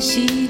心。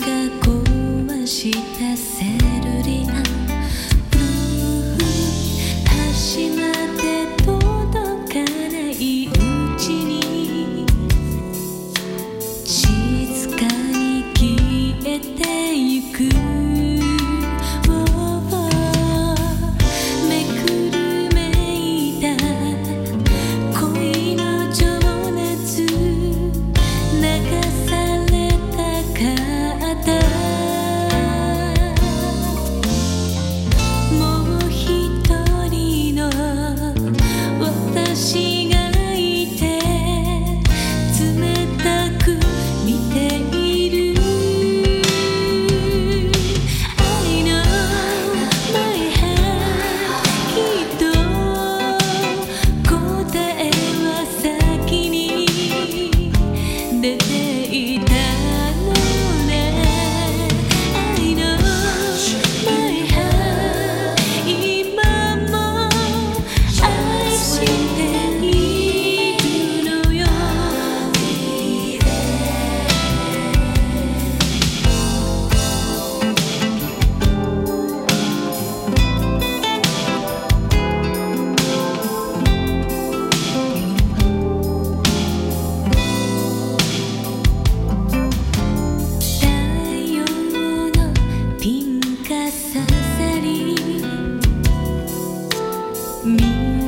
你